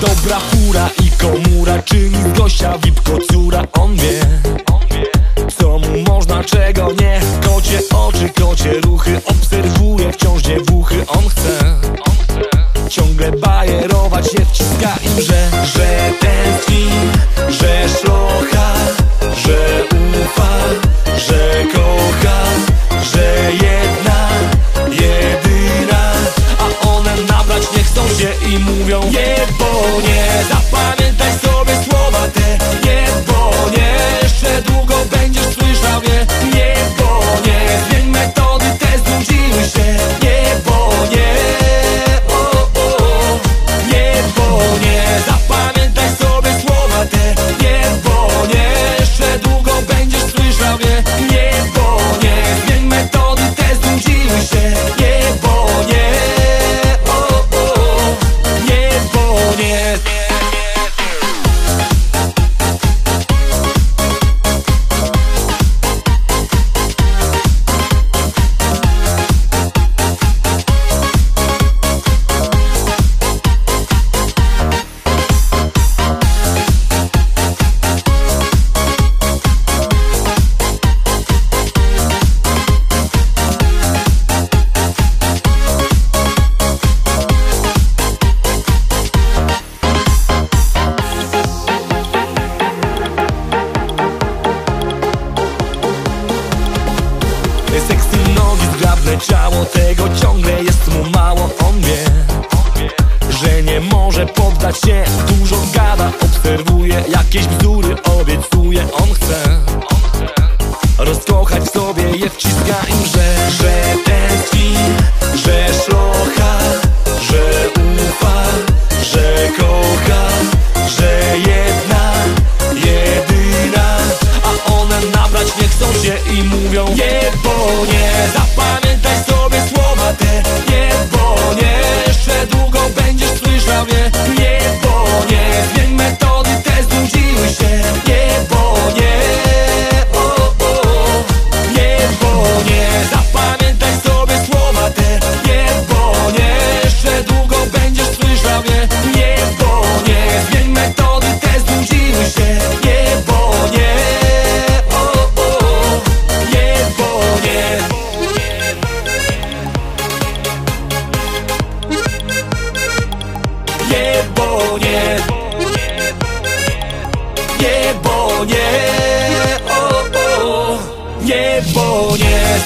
Dobra fura i komura Czyni z gościa vip kocura On wie, co mu można, czego nie. Kocie oczy, kocie ruchy Obserwuje wciąż dziewuchy. On chce ciągle bajerować się Wciska im, że, że ten film, że szlok mówią. Nie, bo nie Zapamiętaj Ciało tego ciągle jest mu mało. On wie, że nie może poddać się. Dużo gada, obserwuje Jakieś bzdury obiecuje. On chce rozkochać sobie Je wciska im, że nie